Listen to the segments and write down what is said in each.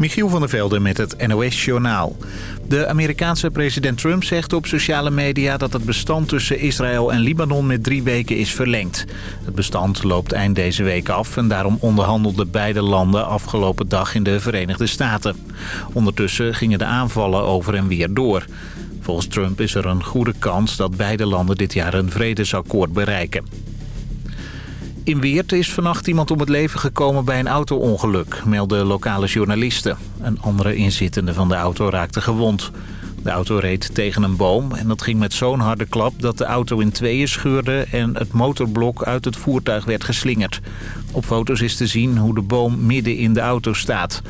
Michiel van der Velde met het NOS-journaal. De Amerikaanse president Trump zegt op sociale media dat het bestand tussen Israël en Libanon met drie weken is verlengd. Het bestand loopt eind deze week af en daarom onderhandelden beide landen afgelopen dag in de Verenigde Staten. Ondertussen gingen de aanvallen over en weer door. Volgens Trump is er een goede kans dat beide landen dit jaar een vredesakkoord bereiken. In Weert is vannacht iemand om het leven gekomen bij een auto-ongeluk, melden lokale journalisten. Een andere inzittende van de auto raakte gewond. De auto reed tegen een boom en dat ging met zo'n harde klap dat de auto in tweeën scheurde en het motorblok uit het voertuig werd geslingerd. Op foto's is te zien hoe de boom midden in de auto staat.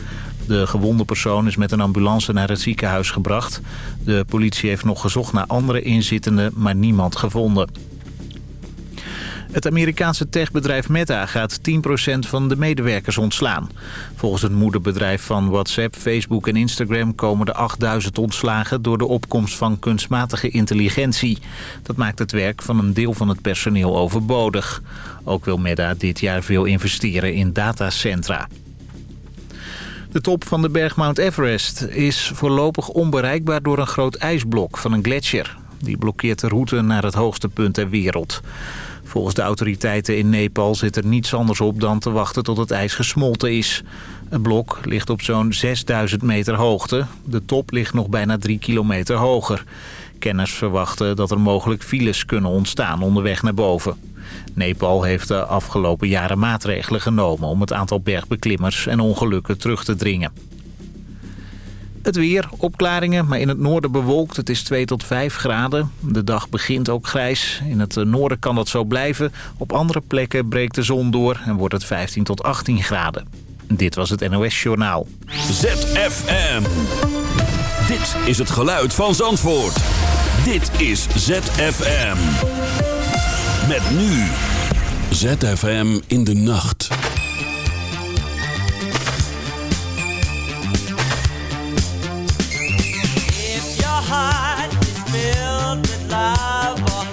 De gewonde persoon is met een ambulance naar het ziekenhuis gebracht. De politie heeft nog gezocht naar andere inzittenden, maar niemand gevonden. Het Amerikaanse techbedrijf Meta gaat 10% van de medewerkers ontslaan. Volgens het moederbedrijf van WhatsApp, Facebook en Instagram... komen de 8000 ontslagen door de opkomst van kunstmatige intelligentie. Dat maakt het werk van een deel van het personeel overbodig. Ook wil Meta dit jaar veel investeren in datacentra. De top van de berg Mount Everest is voorlopig onbereikbaar door een groot ijsblok van een gletsjer. Die blokkeert de route naar het hoogste punt ter wereld. Volgens de autoriteiten in Nepal zit er niets anders op dan te wachten tot het ijs gesmolten is. Het blok ligt op zo'n 6000 meter hoogte. De top ligt nog bijna 3 kilometer hoger. Kenners verwachten dat er mogelijk files kunnen ontstaan onderweg naar boven. Nepal heeft de afgelopen jaren maatregelen genomen om het aantal bergbeklimmers en ongelukken terug te dringen. Het weer, opklaringen, maar in het noorden bewolkt. Het is 2 tot 5 graden. De dag begint ook grijs. In het noorden kan dat zo blijven. Op andere plekken breekt de zon door en wordt het 15 tot 18 graden. Dit was het NOS Journaal. ZFM. Dit is het geluid van Zandvoort. Dit is ZFM. Met nu. ZFM in de nacht. with love.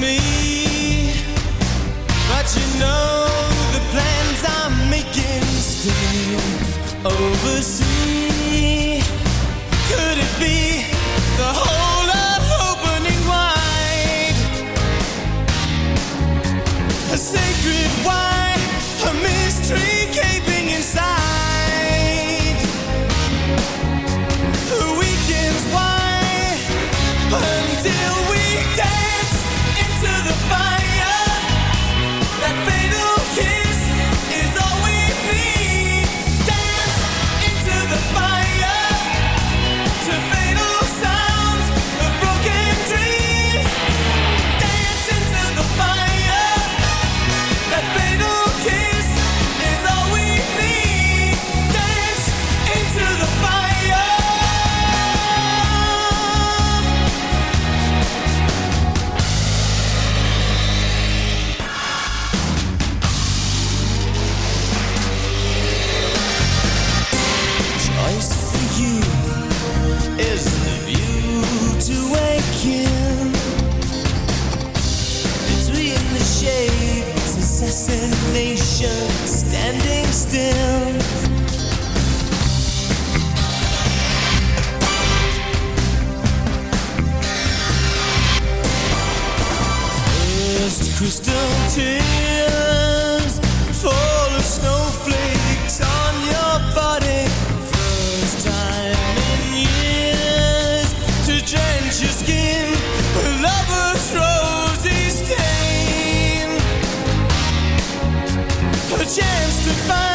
me. goodbye.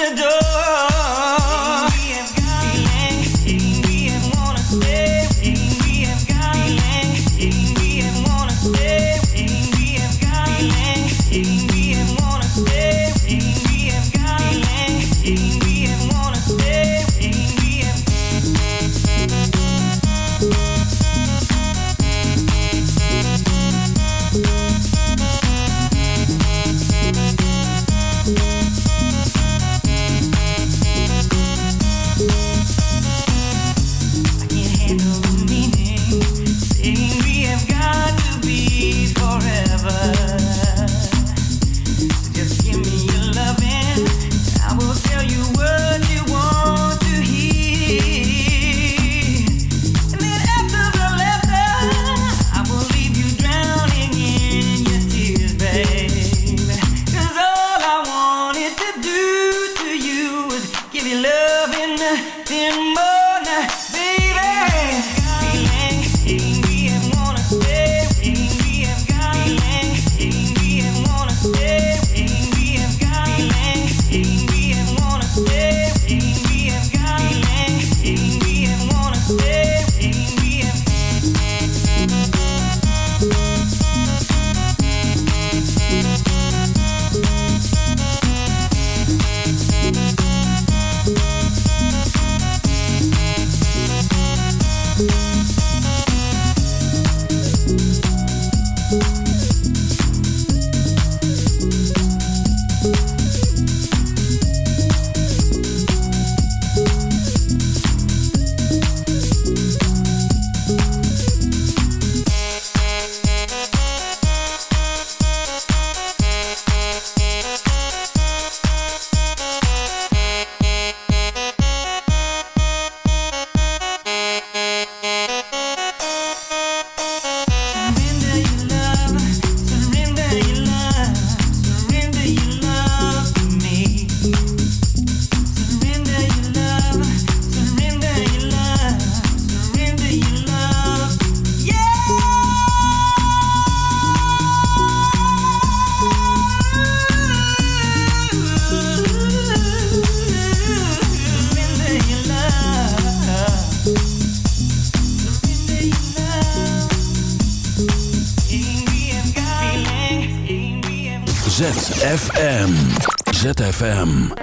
The door. ZFM.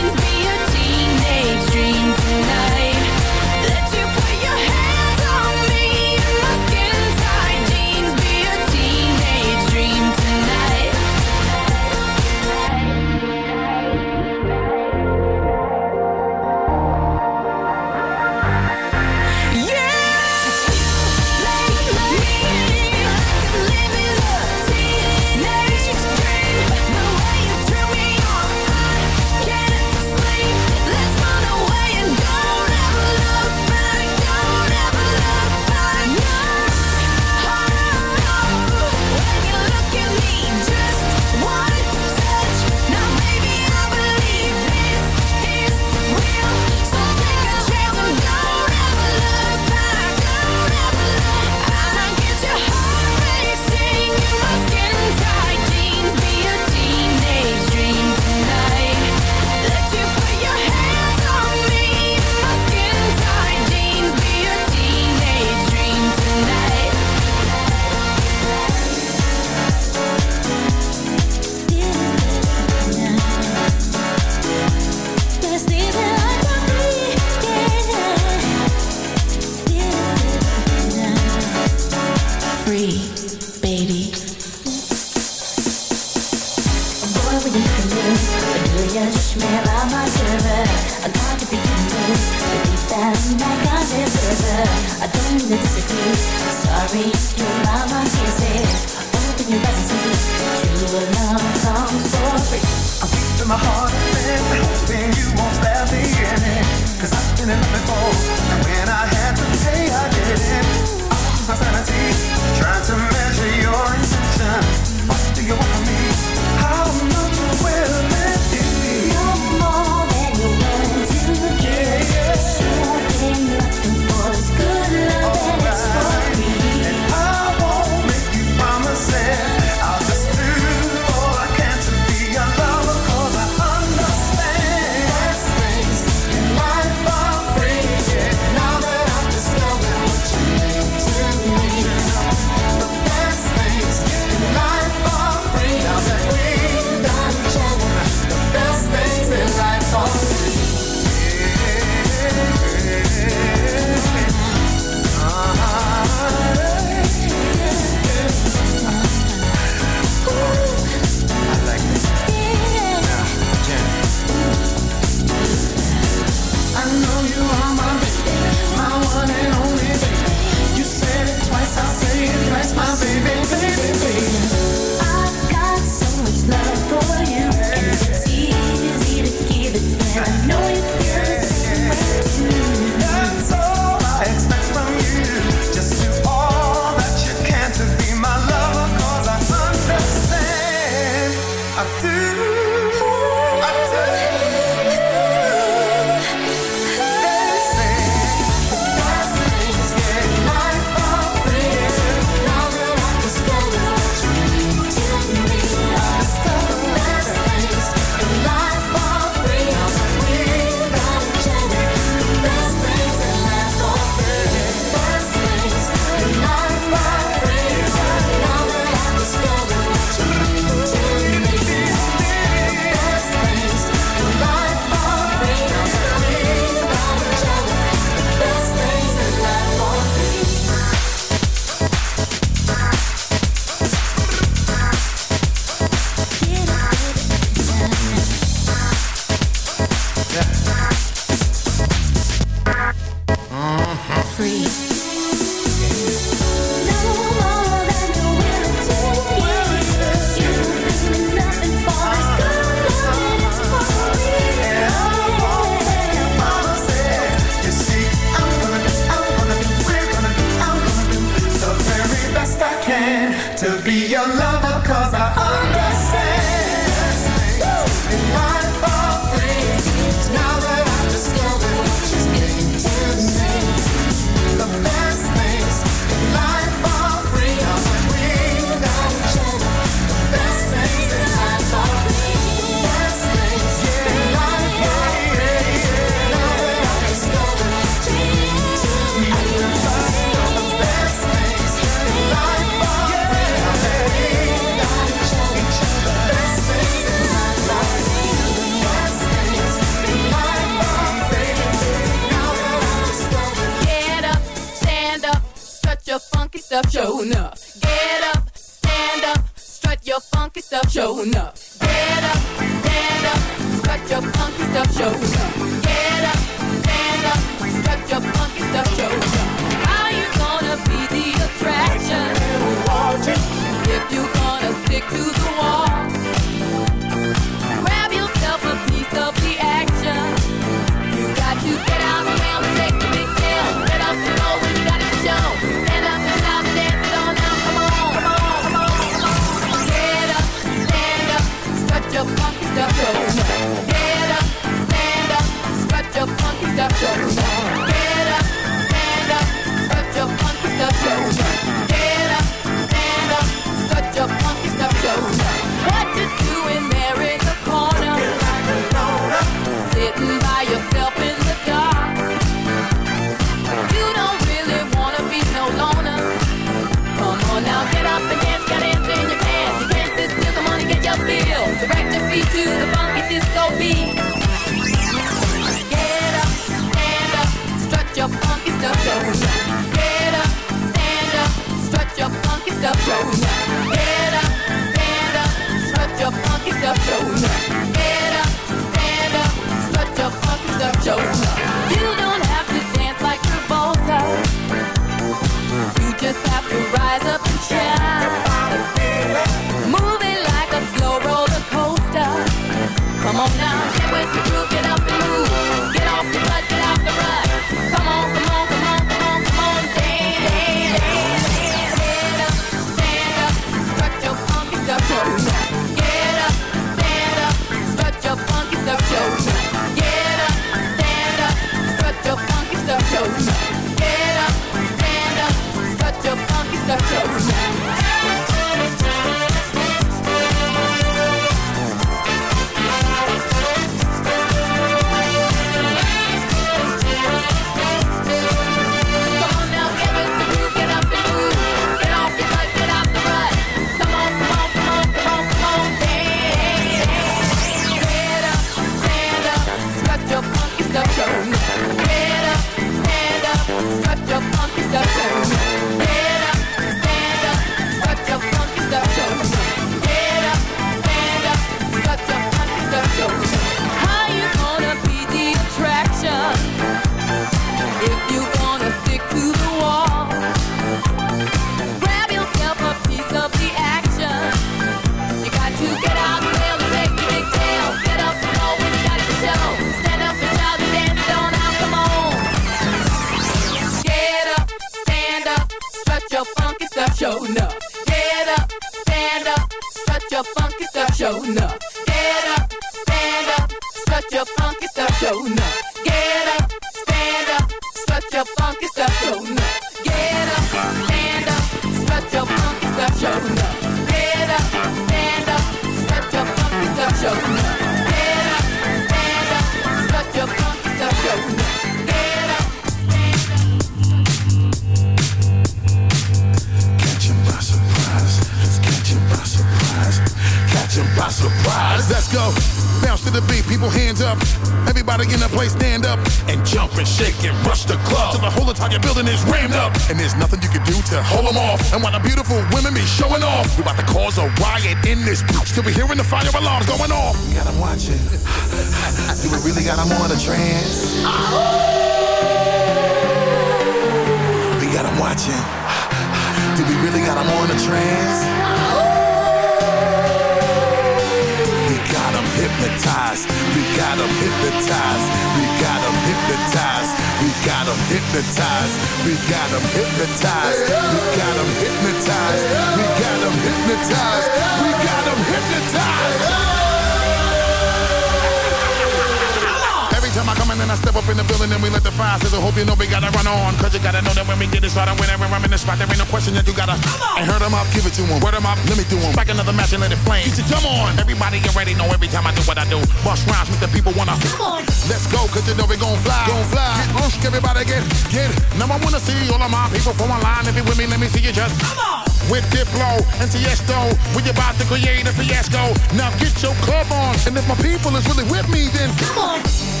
When we get it whenever I'm in the spot, there ain't no question that you gotta. I heard 'em up, give it to 'em. Word 'em up, let me do do 'em. Back another match and let it flame. Get your come on. Everybody already know every time I do what I do. Bust rhymes, make the people wanna. Come on. Let's go, cause you know we gon' fly. Gon' fly. Get loose, everybody get, get. Now I wanna see all of my people from online. If you with me, let me see you just. Come on. With Diplo and Tiesto, we about to create a fiasco. Now get your club on, and if my people is really with me, then come on.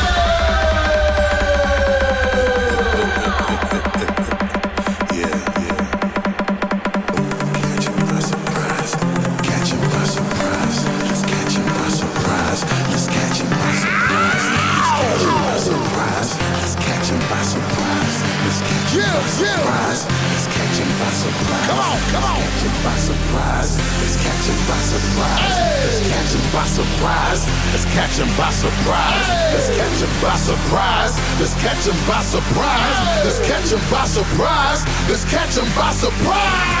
Come on, come on. Catch 'em by surprise. Let's catch by surprise. Let's catch by surprise. Let's catch by surprise. Let's catch by surprise. Let's catch by surprise. Let's catch by surprise. Let's catch by surprise.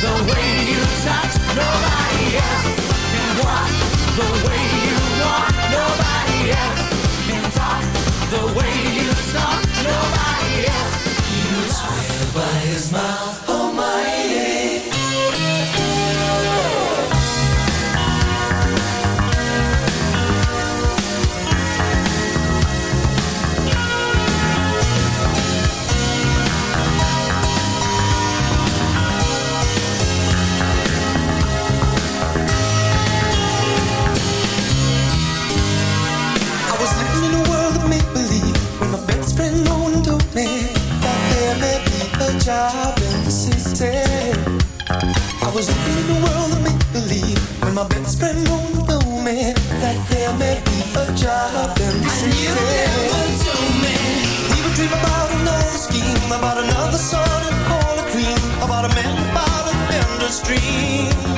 The way you touch. Nobody else walk the way you walk. Nobody else talk the way you talk. Nobody else. Would swear by his mouth was living in a world of make believe when my best friend Moon told me that there may be a job in the city. You never told me. We would dream about another scheme, about another sun and all a cream, about a man about a vendor's dream.